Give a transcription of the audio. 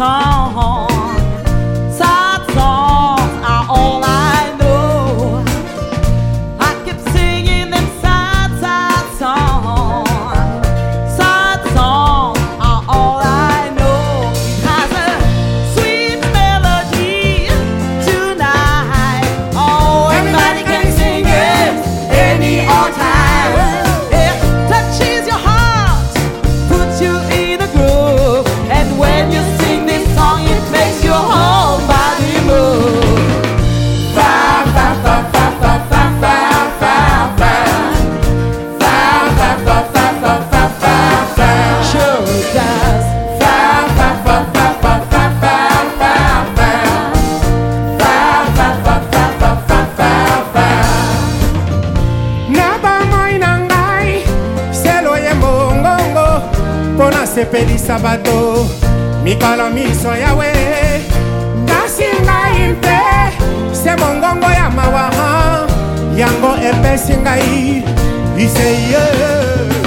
song. asepelisa bato mikolo miso yawe kasi ngai mpe se mongongo ya mawa yango epesi ngai iseye